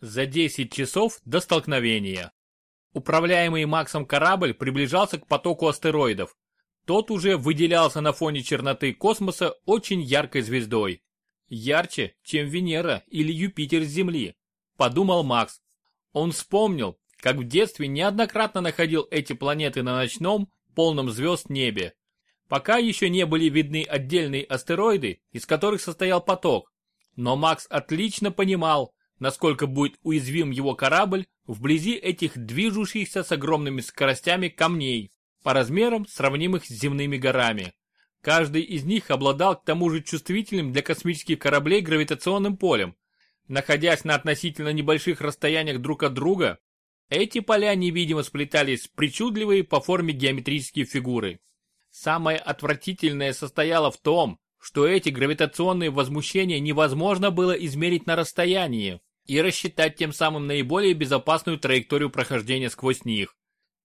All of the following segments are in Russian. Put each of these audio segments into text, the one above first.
За 10 часов до столкновения. Управляемый Максом корабль приближался к потоку астероидов. Тот уже выделялся на фоне черноты космоса очень яркой звездой. Ярче, чем Венера или Юпитер с Земли, подумал Макс. Он вспомнил, как в детстве неоднократно находил эти планеты на ночном, полном звезд небе. Пока еще не были видны отдельные астероиды, из которых состоял поток. Но Макс отлично понимал, насколько будет уязвим его корабль вблизи этих движущихся с огромными скоростями камней, по размерам сравнимых с земными горами. Каждый из них обладал к тому же чувствительным для космических кораблей гравитационным полем. Находясь на относительно небольших расстояниях друг от друга, эти поля невидимо сплетались в причудливые по форме геометрические фигуры. Самое отвратительное состояло в том, что эти гравитационные возмущения невозможно было измерить на расстоянии и рассчитать тем самым наиболее безопасную траекторию прохождения сквозь них.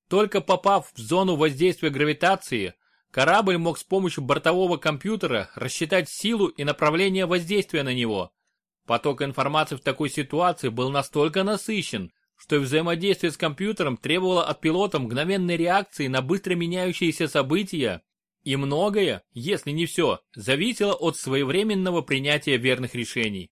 Только попав в зону воздействия гравитации, корабль мог с помощью бортового компьютера рассчитать силу и направление воздействия на него. Поток информации в такой ситуации был настолько насыщен, что взаимодействие с компьютером требовало от пилота мгновенной реакции на быстро меняющиеся события, и многое, если не все, зависело от своевременного принятия верных решений.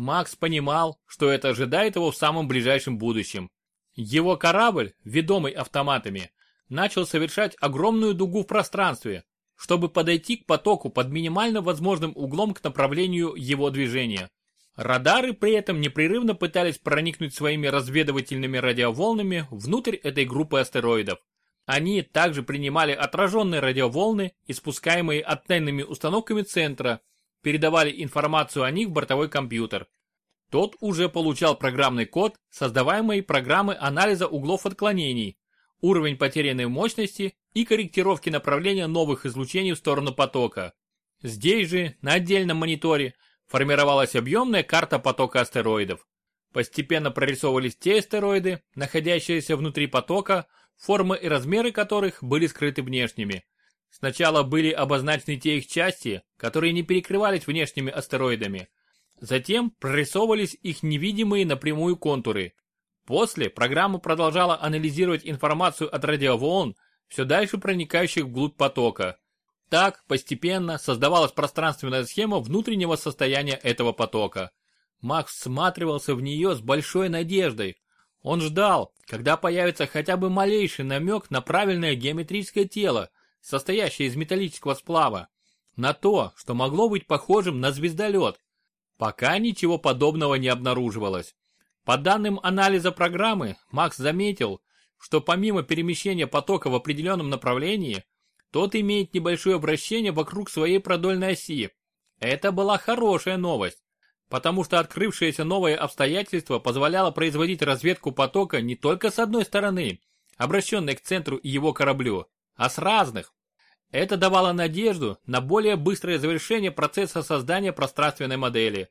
Макс понимал, что это ожидает его в самом ближайшем будущем. Его корабль, ведомый автоматами, начал совершать огромную дугу в пространстве, чтобы подойти к потоку под минимально возможным углом к направлению его движения. Радары при этом непрерывно пытались проникнуть своими разведывательными радиоволнами внутрь этой группы астероидов. Они также принимали отраженные радиоволны, испускаемые антенными установками центра, передавали информацию о них в бортовой компьютер. Тот уже получал программный код, создаваемый программы анализа углов отклонений, уровень потерянной мощности и корректировки направления новых излучений в сторону потока. Здесь же, на отдельном мониторе, формировалась объемная карта потока астероидов. Постепенно прорисовывались те астероиды, находящиеся внутри потока, формы и размеры которых были скрыты внешними. Сначала были обозначены те их части, которые не перекрывались внешними астероидами. Затем прорисовывались их невидимые напрямую контуры. После программа продолжала анализировать информацию от радиоволн, все дальше проникающих вглубь потока. Так, постепенно создавалась пространственная схема внутреннего состояния этого потока. Макс всматривался в нее с большой надеждой. Он ждал, когда появится хотя бы малейший намек на правильное геометрическое тело, состоящее из металлического сплава, на то, что могло быть похожим на звездолет. Пока ничего подобного не обнаруживалось. По данным анализа программы, Макс заметил, что помимо перемещения потока в определенном направлении, тот имеет небольшое вращение вокруг своей продольной оси. Это была хорошая новость, потому что открывшееся новое обстоятельство позволяло производить разведку потока не только с одной стороны, обращенной к центру и его кораблю, а с разных. Это давало надежду на более быстрое завершение процесса создания пространственной модели.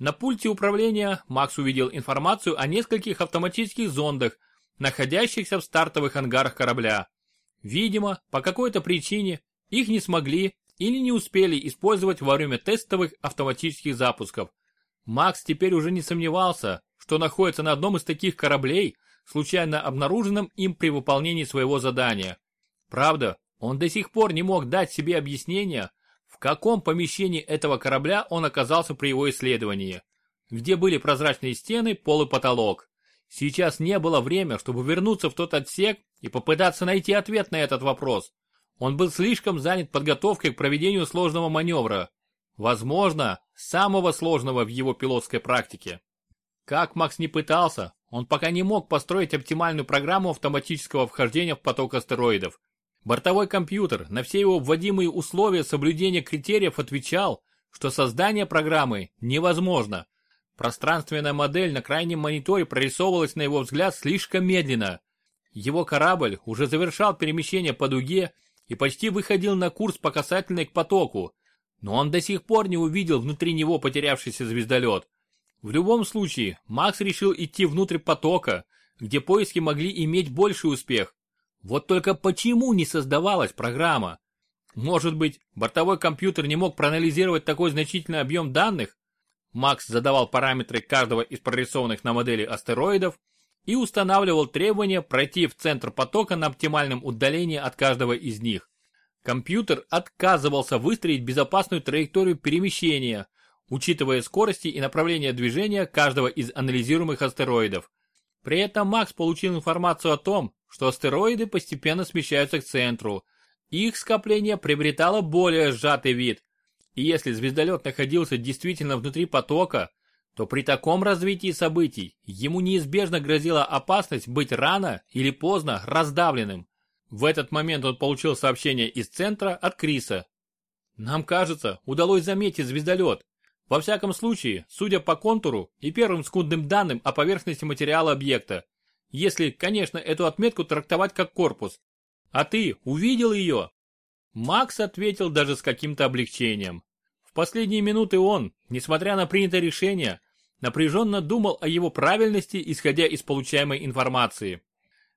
На пульте управления Макс увидел информацию о нескольких автоматических зондах, находящихся в стартовых ангарах корабля. Видимо, по какой-то причине их не смогли или не успели использовать во время тестовых автоматических запусков. Макс теперь уже не сомневался, что находится на одном из таких кораблей, случайно обнаруженном им при выполнении своего задания. Правда, он до сих пор не мог дать себе объяснение, в каком помещении этого корабля он оказался при его исследовании, где были прозрачные стены, пол и потолок. Сейчас не было время, чтобы вернуться в тот отсек и попытаться найти ответ на этот вопрос. Он был слишком занят подготовкой к проведению сложного маневра. Возможно, самого сложного в его пилотской практике. Как Макс не пытался, он пока не мог построить оптимальную программу автоматического вхождения в поток астероидов. Бортовой компьютер на все его вводимые условия соблюдения критериев отвечал, что создание программы невозможно. Пространственная модель на крайнем мониторе прорисовывалась на его взгляд слишком медленно. Его корабль уже завершал перемещение по дуге и почти выходил на курс по касательной к потоку, но он до сих пор не увидел внутри него потерявшийся звездолет. В любом случае, Макс решил идти внутрь потока, где поиски могли иметь больший успех. Вот только почему не создавалась программа? Может быть, бортовой компьютер не мог проанализировать такой значительный объем данных? Макс задавал параметры каждого из прорисованных на модели астероидов и устанавливал требования пройти в центр потока на оптимальном удалении от каждого из них. Компьютер отказывался выстроить безопасную траекторию перемещения, учитывая скорости и направление движения каждого из анализируемых астероидов. При этом Макс получил информацию о том, что астероиды постепенно смещаются к центру. Их скопление приобретало более сжатый вид. И если звездолет находился действительно внутри потока, то при таком развитии событий ему неизбежно грозила опасность быть рано или поздно раздавленным. В этот момент он получил сообщение из центра от Криса. «Нам кажется, удалось заметить звездолет. Во всяком случае, судя по контуру и первым скудным данным о поверхности материала объекта, если, конечно, эту отметку трактовать как корпус. А ты увидел ее? Макс ответил даже с каким-то облегчением. В последние минуты он, несмотря на принятое решение, напряженно думал о его правильности, исходя из получаемой информации.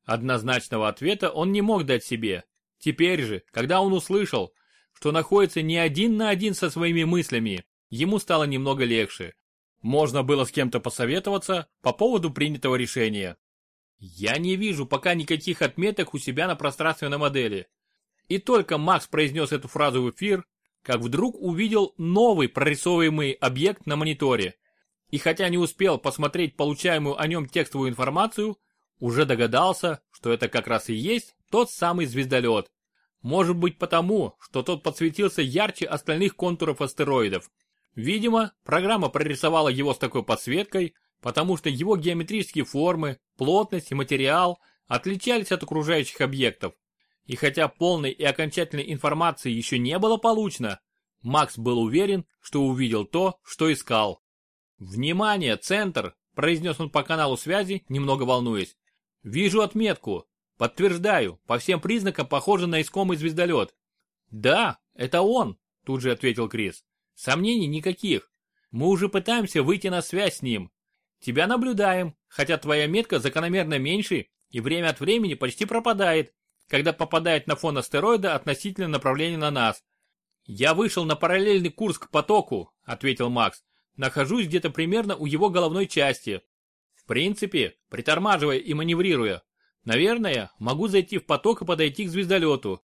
Однозначного ответа он не мог дать себе. Теперь же, когда он услышал, что находится не один на один со своими мыслями, ему стало немного легче. Можно было с кем-то посоветоваться по поводу принятого решения. Я не вижу пока никаких отметок у себя на пространственной модели. И только Макс произнес эту фразу в эфир, как вдруг увидел новый прорисовываемый объект на мониторе. И хотя не успел посмотреть получаемую о нем текстовую информацию, уже догадался, что это как раз и есть тот самый звездолет. Может быть потому, что тот подсветился ярче остальных контуров астероидов. Видимо, программа прорисовала его с такой подсветкой, потому что его геометрические формы, плотность и материал отличались от окружающих объектов. И хотя полной и окончательной информации еще не было получено, Макс был уверен, что увидел то, что искал. «Внимание, центр!» – произнес он по каналу связи, немного волнуясь. «Вижу отметку. Подтверждаю, по всем признакам похоже на искомый звездолет». «Да, это он», – тут же ответил Крис. Сомнений никаких. Мы уже пытаемся выйти на связь с ним. Тебя наблюдаем, хотя твоя метка закономерно меньше и время от времени почти пропадает, когда попадает на фон астероида относительно направления на нас. Я вышел на параллельный курс к потоку, ответил Макс. Нахожусь где-то примерно у его головной части. В принципе, притормаживая и маневрируя, наверное, могу зайти в поток и подойти к звездолету.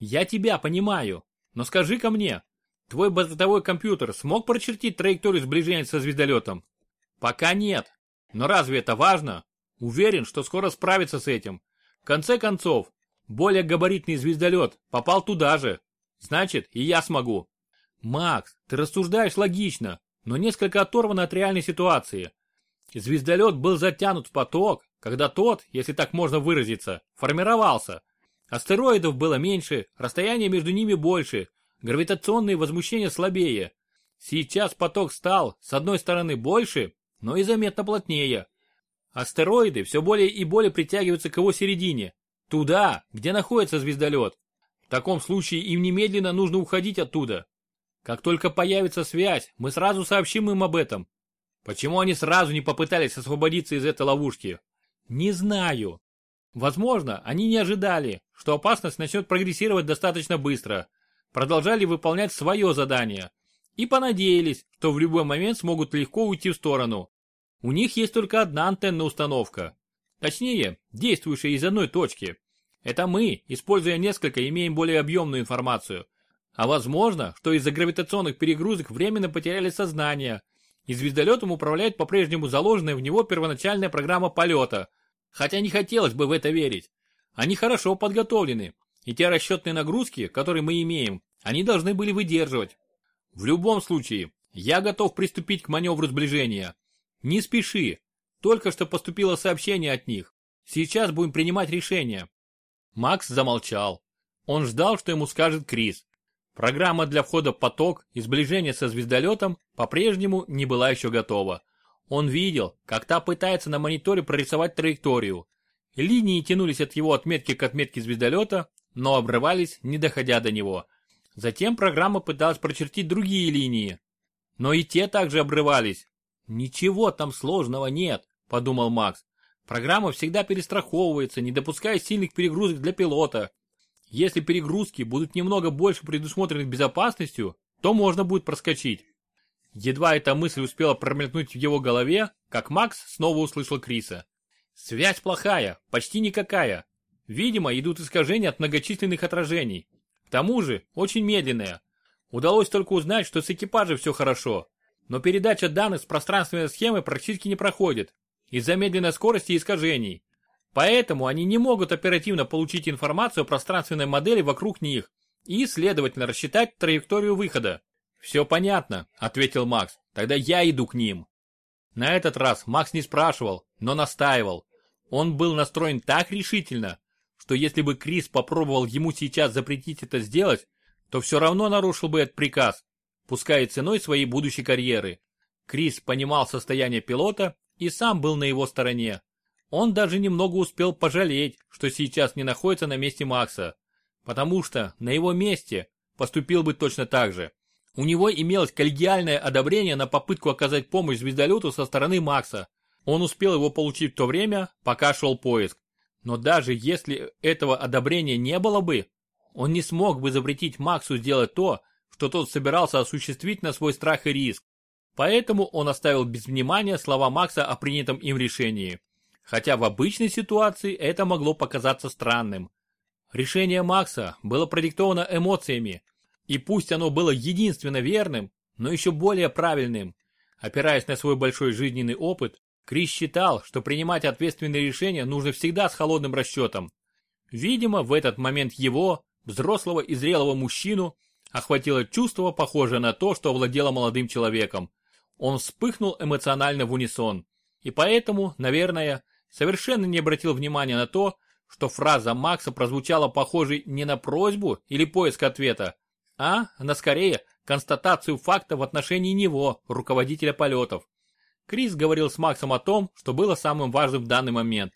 Я тебя понимаю, но скажи-ка мне, Твой бортовой компьютер смог прочертить траекторию сближения со звездолетом? Пока нет. Но разве это важно? Уверен, что скоро справится с этим. В конце концов, более габаритный звездолет попал туда же. Значит, и я смогу. Макс, ты рассуждаешь логично, но несколько оторван от реальной ситуации. Звездолет был затянут в поток, когда тот, если так можно выразиться, формировался. Астероидов было меньше, расстояние между ними больше, гравитационные возмущения слабее. Сейчас поток стал, с одной стороны, больше, но и заметно плотнее. Астероиды все более и более притягиваются к его середине, туда, где находится звездолет. В таком случае им немедленно нужно уходить оттуда. Как только появится связь, мы сразу сообщим им об этом. Почему они сразу не попытались освободиться из этой ловушки? Не знаю. Возможно, они не ожидали, что опасность начнет прогрессировать достаточно быстро продолжали выполнять свое задание и понадеялись, что в любой момент смогут легко уйти в сторону. У них есть только одна антенна установка. Точнее, действующая из одной точки. Это мы, используя несколько, имеем более объемную информацию. А возможно, что из-за гравитационных перегрузок временно потеряли сознание, и звездолетом управляет по-прежнему заложенная в него первоначальная программа полета. Хотя не хотелось бы в это верить. Они хорошо подготовлены, и те расчетные нагрузки, которые мы имеем, они должны были выдерживать. В любом случае, я готов приступить к маневру сближения. Не спеши. Только что поступило сообщение от них. Сейчас будем принимать решение. Макс замолчал. Он ждал, что ему скажет Крис. Программа для входа в поток и сближения со звездолетом по-прежнему не была еще готова. Он видел, как та пытается на мониторе прорисовать траекторию. Линии тянулись от его отметки к отметке звездолета, но обрывались, не доходя до него. Затем программа пыталась прочертить другие линии, но и те также обрывались. «Ничего там сложного нет», – подумал Макс. «Программа всегда перестраховывается, не допуская сильных перегрузок для пилота. Если перегрузки будут немного больше предусмотрены безопасностью, то можно будет проскочить». Едва эта мысль успела промелькнуть в его голове, как Макс снова услышал Криса. Связь плохая, почти никакая. Видимо, идут искажения от многочисленных отражений. К тому же, очень медленная. Удалось только узнать, что с экипажем все хорошо. Но передача данных с пространственной схемы практически не проходит. Из-за медленной скорости и искажений. Поэтому они не могут оперативно получить информацию о пространственной модели вокруг них и, следовательно, рассчитать траекторию выхода. «Все понятно», — ответил Макс. «Тогда я иду к ним». На этот раз Макс не спрашивал, но настаивал. Он был настроен так решительно, что если бы Крис попробовал ему сейчас запретить это сделать, то все равно нарушил бы этот приказ, пускай ценой своей будущей карьеры. Крис понимал состояние пилота и сам был на его стороне. Он даже немного успел пожалеть, что сейчас не находится на месте Макса, потому что на его месте поступил бы точно так же. У него имелось коллегиальное одобрение на попытку оказать помощь звездолету со стороны Макса. Он успел его получить в то время, пока шел поиск. Но даже если этого одобрения не было бы, он не смог бы запретить Максу сделать то, что тот собирался осуществить на свой страх и риск. Поэтому он оставил без внимания слова Макса о принятом им решении хотя в обычной ситуации это могло показаться странным. Решение Макса было продиктовано эмоциями, и пусть оно было единственно верным, но еще более правильным. Опираясь на свой большой жизненный опыт, Крис считал, что принимать ответственные решения нужно всегда с холодным расчетом. Видимо, в этот момент его, взрослого и зрелого мужчину, охватило чувство, похожее на то, что овладело молодым человеком. Он вспыхнул эмоционально в унисон. И поэтому, наверное, совершенно не обратил внимания на то, что фраза Макса прозвучала похожей не на просьбу или поиск ответа, а на скорее констатацию факта в отношении него, руководителя полетов. Крис говорил с Максом о том, что было самым важным в данный момент.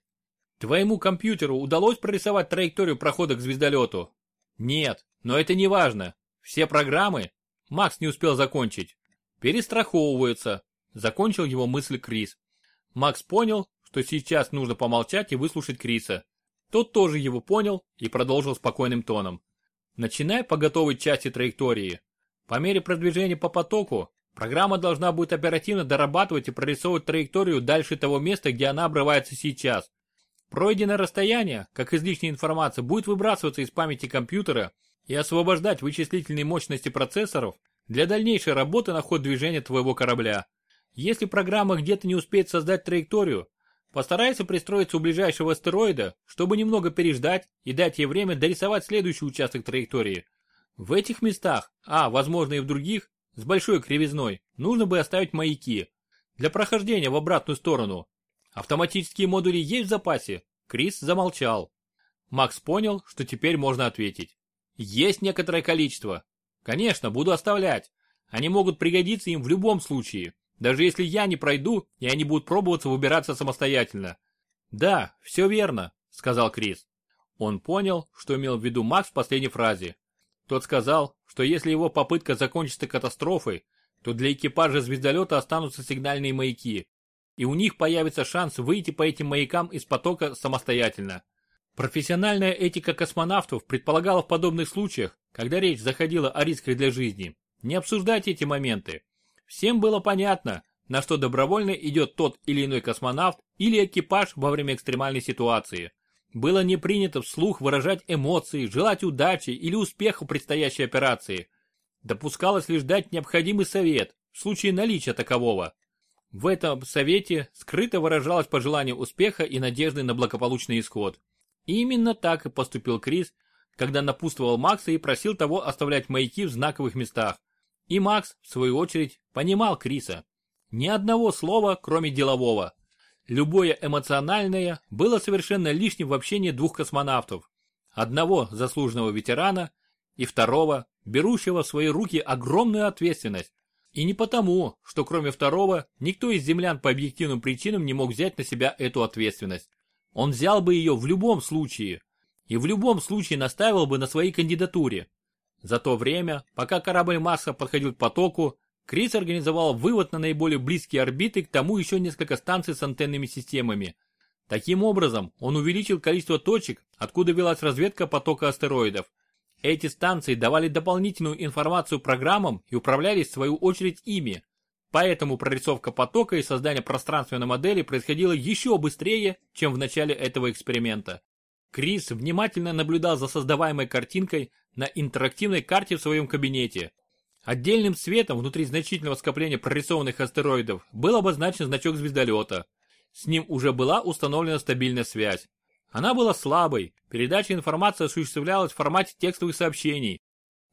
Твоему компьютеру удалось прорисовать траекторию прохода к звездолету? Нет, но это не важно. Все программы, Макс не успел закончить, перестраховываются, закончил его мысль Крис. Макс понял, что сейчас нужно помолчать и выслушать Криса. Тот тоже его понял и продолжил спокойным тоном. Начиная по готовой части траектории. По мере продвижения по потоку, программа должна будет оперативно дорабатывать и прорисовывать траекторию дальше того места, где она обрывается сейчас. Пройденное расстояние, как излишняя информация, будет выбрасываться из памяти компьютера и освобождать вычислительные мощности процессоров для дальнейшей работы на ход движения твоего корабля. Если программа где-то не успеет создать траекторию, Постарайся пристроиться у ближайшего астероида, чтобы немного переждать и дать ей время дорисовать следующий участок траектории. В этих местах, а возможно и в других, с большой кривизной, нужно бы оставить маяки. Для прохождения в обратную сторону. Автоматические модули есть в запасе? Крис замолчал. Макс понял, что теперь можно ответить. Есть некоторое количество. Конечно, буду оставлять. Они могут пригодиться им в любом случае. Даже если я не пройду, и они будут пробоваться выбираться самостоятельно. Да, все верно, сказал Крис. Он понял, что имел в виду Макс в последней фразе. Тот сказал, что если его попытка закончится катастрофой, то для экипажа звездолета останутся сигнальные маяки, и у них появится шанс выйти по этим маякам из потока самостоятельно. Профессиональная этика космонавтов предполагала в подобных случаях, когда речь заходила о рисках для жизни, не обсуждать эти моменты, Всем было понятно, на что добровольно идет тот или иной космонавт или экипаж во время экстремальной ситуации. Было не принято вслух выражать эмоции, желать удачи или успеха предстоящей операции. Допускалось лишь дать необходимый совет в случае наличия такового. В этом совете скрыто выражалось пожелание успеха и надежды на благополучный исход. Именно так и поступил Крис, когда напутствовал Макса и просил того оставлять маяки в знаковых местах. И Макс, в свою очередь, понимал Криса. Ни одного слова, кроме делового. Любое эмоциональное было совершенно лишним в общении двух космонавтов. Одного заслуженного ветерана и второго, берущего в свои руки огромную ответственность. И не потому, что кроме второго, никто из землян по объективным причинам не мог взять на себя эту ответственность. Он взял бы ее в любом случае. И в любом случае настаивал бы на своей кандидатуре. За то время, пока корабль Марса подходил к потоку, Крис организовал вывод на наиболее близкие орбиты к тому еще несколько станций с антенными системами. Таким образом, он увеличил количество точек, откуда велась разведка потока астероидов. Эти станции давали дополнительную информацию программам и управлялись в свою очередь ими. Поэтому прорисовка потока и создание пространственной модели происходило еще быстрее, чем в начале этого эксперимента. Крис внимательно наблюдал за создаваемой картинкой на интерактивной карте в своем кабинете. Отдельным цветом внутри значительного скопления прорисованных астероидов был обозначен значок звездолета. С ним уже была установлена стабильная связь. Она была слабой, передача информации осуществлялась в формате текстовых сообщений,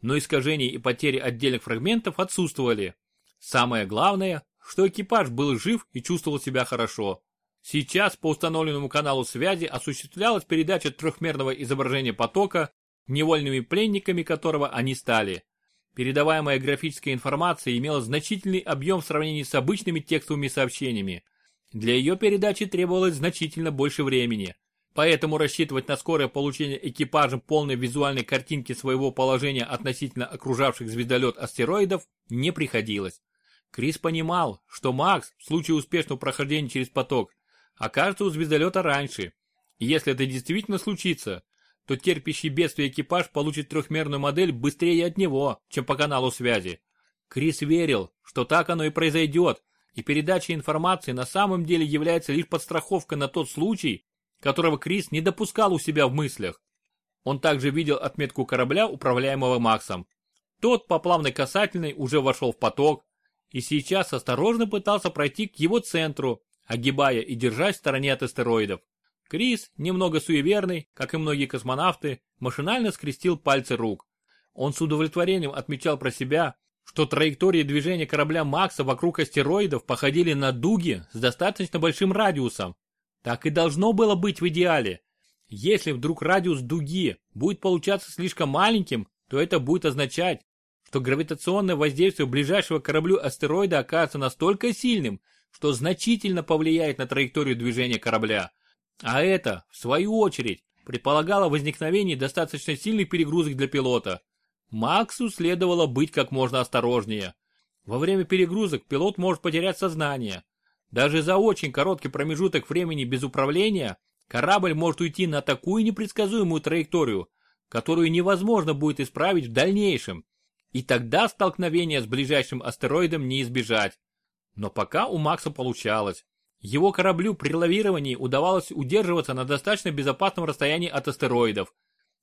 но искажения и потери отдельных фрагментов отсутствовали. Самое главное, что экипаж был жив и чувствовал себя хорошо. Сейчас по установленному каналу связи осуществлялась передача трехмерного изображения потока, невольными пленниками которого они стали. Передаваемая графическая информация имела значительный объем в сравнении с обычными текстовыми сообщениями. Для ее передачи требовалось значительно больше времени. Поэтому рассчитывать на скорое получение экипажем полной визуальной картинки своего положения относительно окружавших звездолет астероидов не приходилось. Крис понимал, что Макс в случае успешного прохождения через поток окажется у звездолета раньше. И если это действительно случится, то терпящий бедствие экипаж получит трехмерную модель быстрее от него, чем по каналу связи. Крис верил, что так оно и произойдет, и передача информации на самом деле является лишь подстраховкой на тот случай, которого Крис не допускал у себя в мыслях. Он также видел отметку корабля, управляемого Максом. Тот по плавной касательной уже вошел в поток и сейчас осторожно пытался пройти к его центру, огибая и держась в стороне от астероидов. Крис, немного суеверный, как и многие космонавты, машинально скрестил пальцы рук. Он с удовлетворением отмечал про себя, что траектории движения корабля Макса вокруг астероидов походили на дуги с достаточно большим радиусом, так и должно было быть в идеале. Если вдруг радиус дуги будет получаться слишком маленьким, то это будет означать, что гравитационное воздействие ближайшего кораблю астероида окажется настолько сильным, что значительно повлияет на траекторию движения корабля. А это, в свою очередь, предполагало возникновение достаточно сильных перегрузок для пилота. Максу следовало быть как можно осторожнее. Во время перегрузок пилот может потерять сознание, даже за очень короткий промежуток времени без управления корабль может уйти на такую непредсказуемую траекторию, которую невозможно будет исправить в дальнейшем. И тогда столкновения с ближайшим астероидом не избежать. Но пока у Макса получалось. Его кораблю при лавировании удавалось удерживаться на достаточно безопасном расстоянии от астероидов.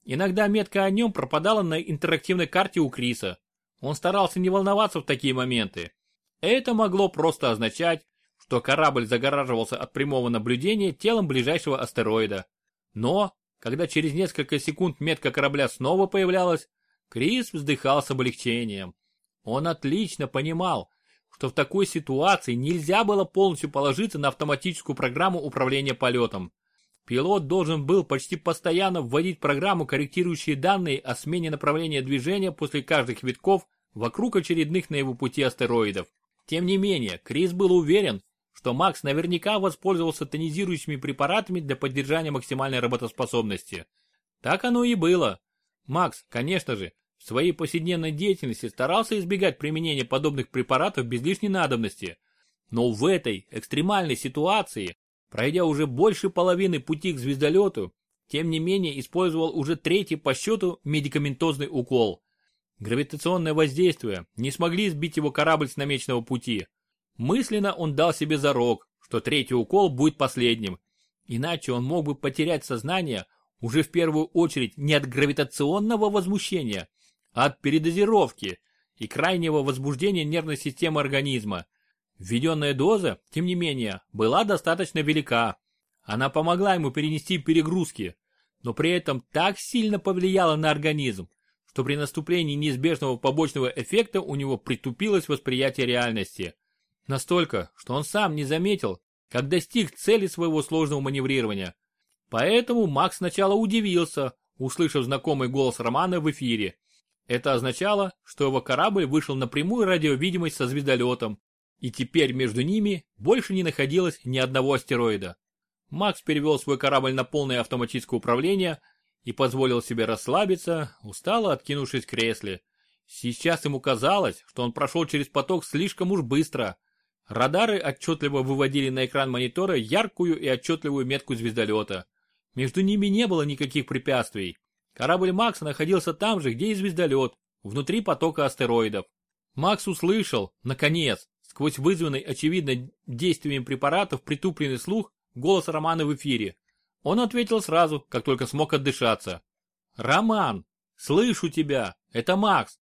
Иногда метка о нем пропадала на интерактивной карте у Криса. Он старался не волноваться в такие моменты. Это могло просто означать, что корабль загораживался от прямого наблюдения телом ближайшего астероида. Но, когда через несколько секунд метка корабля снова появлялась, Крис вздыхал с облегчением. Он отлично понимал, что в такой ситуации нельзя было полностью положиться на автоматическую программу управления полетом. Пилот должен был почти постоянно вводить программу, корректирующие данные о смене направления движения после каждых витков вокруг очередных на его пути астероидов. Тем не менее, Крис был уверен, что Макс наверняка воспользовался тонизирующими препаратами для поддержания максимальной работоспособности. Так оно и было. Макс, конечно же, в своей повседневной деятельности старался избегать применения подобных препаратов без лишней надобности. Но в этой экстремальной ситуации, пройдя уже больше половины пути к звездолету, тем не менее использовал уже третий по счету медикаментозный укол. Гравитационное воздействие не смогли сбить его корабль с намеченного пути. Мысленно он дал себе зарок, что третий укол будет последним, иначе он мог бы потерять сознание уже в первую очередь не от гравитационного возмущения, а от передозировки и крайнего возбуждения нервной системы организма. Введенная доза, тем не менее, была достаточно велика. Она помогла ему перенести перегрузки, но при этом так сильно повлияла на организм, что при наступлении неизбежного побочного эффекта у него притупилось восприятие реальности. Настолько, что он сам не заметил, как достиг цели своего сложного маневрирования. Поэтому Макс сначала удивился, услышав знакомый голос Романа в эфире. Это означало, что его корабль вышел на прямую радиовидимость со звездолетом, и теперь между ними больше не находилось ни одного астероида. Макс перевел свой корабль на полное автоматическое управление и позволил себе расслабиться, устало откинувшись в кресле. Сейчас ему казалось, что он прошел через поток слишком уж быстро, Радары отчетливо выводили на экран монитора яркую и отчетливую метку звездолета. Между ними не было никаких препятствий. Корабль Макса находился там же, где и звездолет, внутри потока астероидов. Макс услышал, наконец, сквозь вызванный очевидно действиями препаратов притупленный слух, голос Романа в эфире. Он ответил сразу, как только смог отдышаться. «Роман, слышу тебя, это Макс!»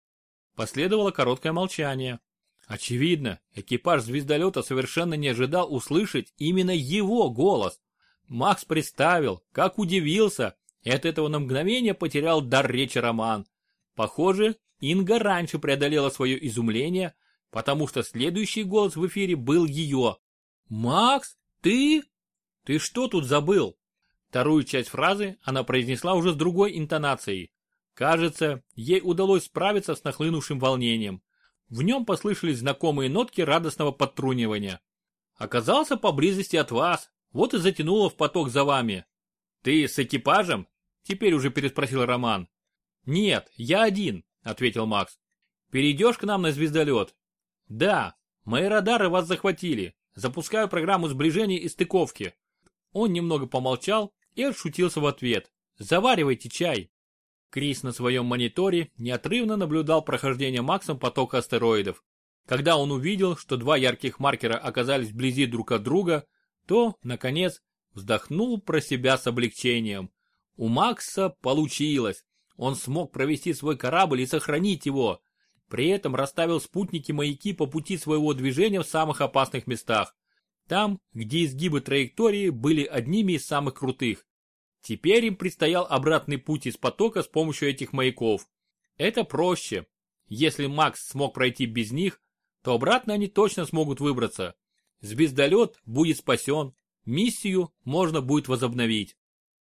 Последовало короткое молчание. Очевидно, экипаж звездолета совершенно не ожидал услышать именно его голос. Макс представил, как удивился, и от этого на мгновение потерял дар речи Роман. Похоже, Инга раньше преодолела свое изумление, потому что следующий голос в эфире был ее. «Макс, ты? Ты что тут забыл?» Вторую часть фразы она произнесла уже с другой интонацией. Кажется, ей удалось справиться с нахлынувшим волнением. В нем послышались знакомые нотки радостного подтрунивания. «Оказался поблизости от вас, вот и затянуло в поток за вами». «Ты с экипажем?» Теперь уже переспросил Роман. «Нет, я один», — ответил Макс. «Перейдешь к нам на звездолет?» «Да, мои радары вас захватили. Запускаю программу сближения и стыковки». Он немного помолчал и отшутился в ответ. «Заваривайте чай». Крис на своем мониторе неотрывно наблюдал прохождение Максом потока астероидов. Когда он увидел, что два ярких маркера оказались вблизи друг от друга, то, наконец, вздохнул про себя с облегчением. У Макса получилось. Он смог провести свой корабль и сохранить его. При этом расставил спутники-маяки по пути своего движения в самых опасных местах. Там, где изгибы траектории были одними из самых крутых. Теперь им предстоял обратный путь из потока с помощью этих маяков. Это проще. Если Макс смог пройти без них, то обратно они точно смогут выбраться. Звездолет будет спасен, миссию можно будет возобновить.